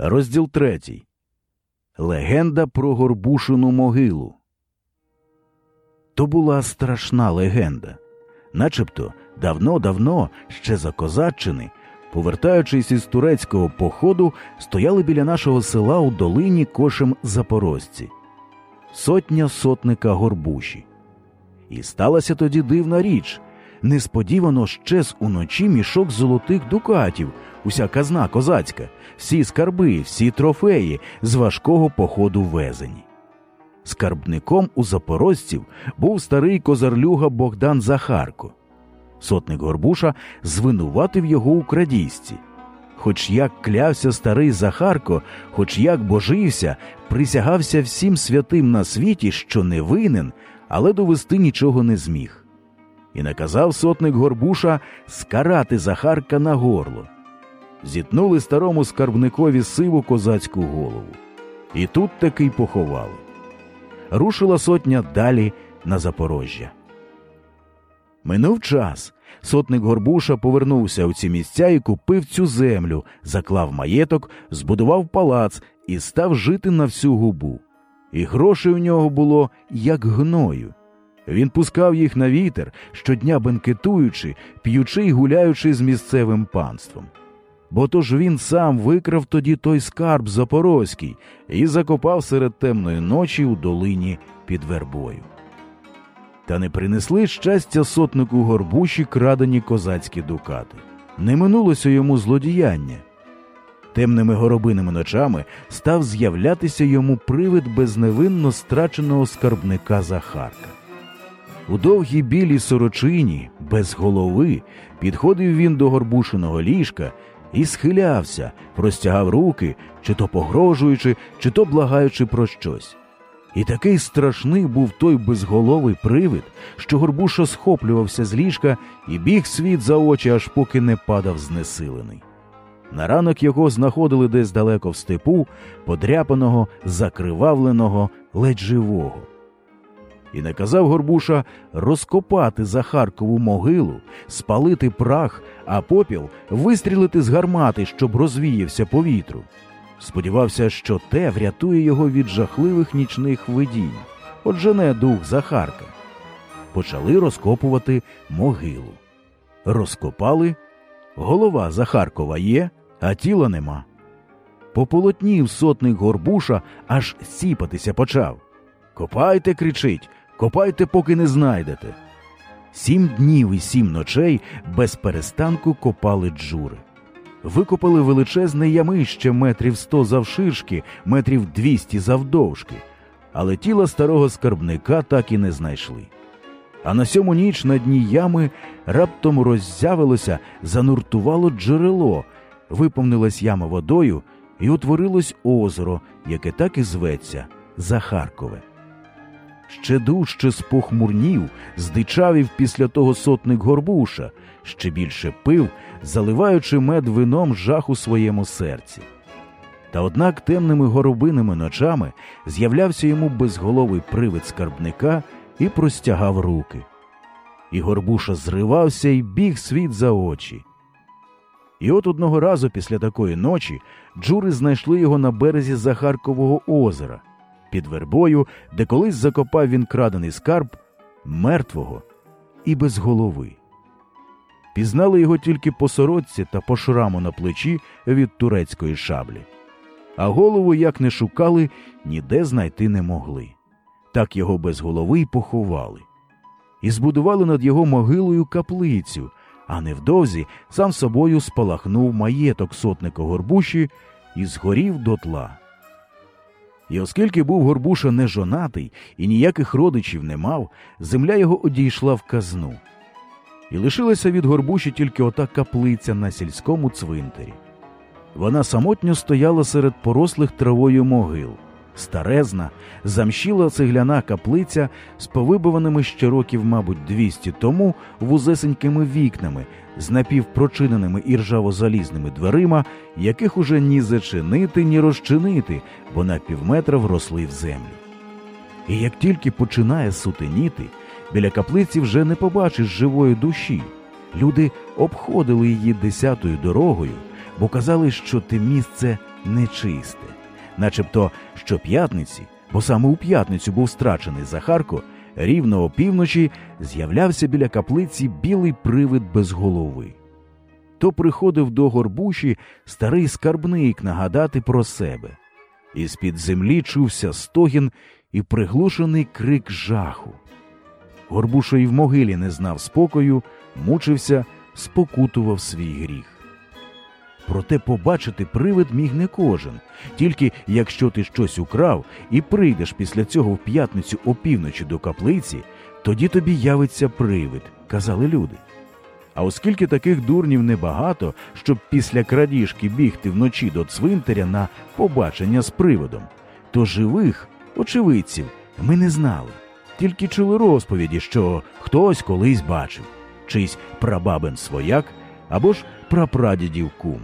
Розділ третій. Легенда про Горбушину могилу. То була страшна легенда. Начебто давно-давно, ще за козаччини, повертаючись із турецького походу, стояли біля нашого села у долині кошем запорожці. Сотня сотника Горбуші. І сталася тоді дивна річ. Несподівано щез уночі мішок золотих дукатів, уся казна козацька, всі скарби, всі трофеї з важкого походу везені. Скарбником у запорожців був старий козарлюга Богдан Захарко. Сотник Горбуша звинуватив його у крадійстві. Хоч як клявся старий Захарко, хоч як божився, присягався всім святим на світі, що не винен, але довести нічого не зміг. І наказав сотник Горбуша скарати Захарка на горло. Зітнули старому скарбникові сиву козацьку голову. І тут таки поховали. Рушила сотня далі на Запорожжя. Минув час. Сотник Горбуша повернувся у ці місця і купив цю землю, заклав маєток, збудував палац і став жити на всю губу. І грошей у нього було як гною. Він пускав їх на вітер, щодня бенкетуючи, п'ючи й гуляючи з місцевим панством. Бо то він сам викрав тоді той скарб запорозький і закопав серед темної ночі у долині під вербою. Та не принесли щастя сотнику горбуші крадені козацькі дукати. Не минулося йому злодіяння. Темними горобиними ночами став з'являтися йому привид безневинно страченого скарбника Захарка. У довгій білій сорочині, без голови, підходив він до горбушиного ліжка і схилявся, простягав руки, чи то погрожуючи, чи то благаючи про щось. І такий страшний був той безголовий привид, що горбуша схоплювався з ліжка і біг світ за очі, аж поки не падав знесилений. На ранок його знаходили десь далеко в степу, подряпаного, закривавленого, ледь живого. І наказав Горбуша розкопати Захаркову могилу, спалити прах, а попіл вистрілити з гармати, щоб розвіявся повітру. Сподівався, що те врятує його від жахливих нічних видінь. Отже, не дух Захарка. Почали розкопувати могилу. Розкопали. Голова Захаркова є, а тіла нема. Пополотнів сотник горбуша, аж сіпатися почав. Копайте, кричить, копайте, поки не знайдете. Сім днів і сім ночей без перестанку копали джури. Викопали величезне ямище метрів сто завширшки, метрів двісті завдовжки, але тіла старого скарбника так і не знайшли. А на сьому ніч на дні ями раптом роззявилося, зануртувало джерело, виповнилась яма водою і утворилось озеро, яке так і зветься Захаркове. Ще дужче спохмурнів, здичавів після того сотник горбуша, ще більше пив, заливаючи мед вином жах у своєму серці. Та однак темними горобиними ночами з'являвся йому безголовий привид скарбника і простягав руки. І горбуша зривався і біг світ за очі. І от одного разу після такої ночі джури знайшли його на березі Захаркового озера під вербою, де колись закопав він крадений скарб мертвого і без голови. Пізнали його тільки по сорочці та по шраму на плечі від турецької шаблі, а голову, як не шукали, ніде знайти не могли. Так його без голови й поховали. І збудували над його могилою каплицю, а невдовзі сам собою спалахнув маєток сотника Горбуші і згорів дотла. І оскільки був Горбуша не жонатий і ніяких родичів не мав, земля його одійшла в казну. І лишилася від Горбуші тільки ота каплиця на сільському цвинтарі. Вона самотньо стояла серед порослих травою могил, старезна, замщіла цегляна каплиця з повибиваними ще років, мабуть, двісті тому вузесенькими вікнами, з напівпрочиненими і ржаво-залізними дверима, яких уже ні зачинити, ні розчинити, бо на півметра вросли в землю. І як тільки починає сутеніти, біля каплиці вже не побачиш живої душі. Люди обходили її десятою дорогою, бо казали, що те місце нечисте, начебто щоп'ятниці, бо саме у п'ятницю був страчений Захарко, рівно опівночі з'являвся біля каплиці білий привид без голови. То приходив до горбуші старий скарбник нагадати про себе. Із під землі чувся стогін і приглушений крик жаху. Горбуша й в могилі не знав спокою, мучився, спокутував свій гріх. Проте побачити привид міг не кожен, тільки якщо ти щось украв і прийдеш після цього в п'ятницю опівночі до каплиці, тоді тобі явиться привид, казали люди. А оскільки таких дурнів небагато, щоб після крадіжки бігти вночі до цвинтаря на побачення з приводом, то живих очевидців ми не знали, тільки чули розповіді, що хтось колись бачив, чийсь прабабин свояк або ж прапрадідів кум.